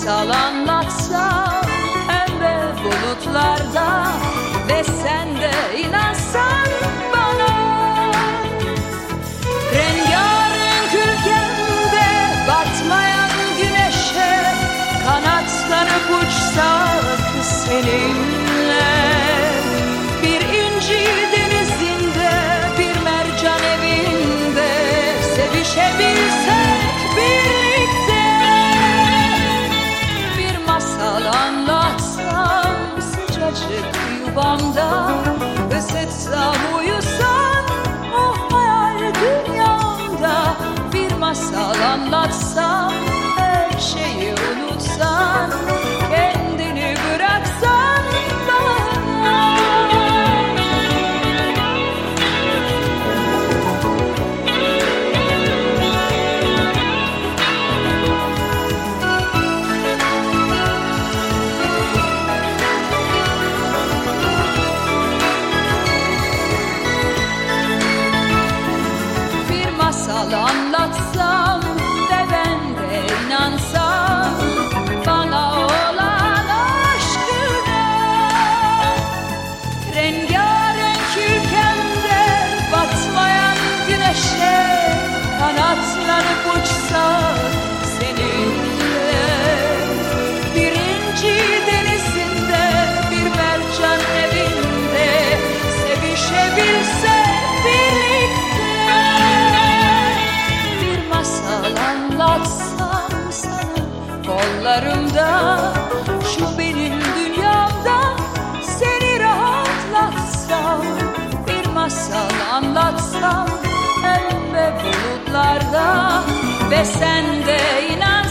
masal anlatsam pembe bulutlarda Ve sen de inansan bana. Rengarenk ülkemde batmayan güneşe Kanatlanıp uçsak seninle. Bir inci denizinde bir mercan evinde Sevişebilsek birlikte from the bir kollarımda şu benim dünyamda seni rahatlatsam bir masal anlatsam pembe bulutlarda ve sen de inan